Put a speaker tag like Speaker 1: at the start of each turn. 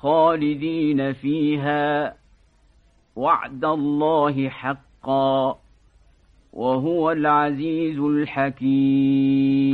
Speaker 1: خالدين فيها. وعد الله حقا وهو العزيز الحكيم.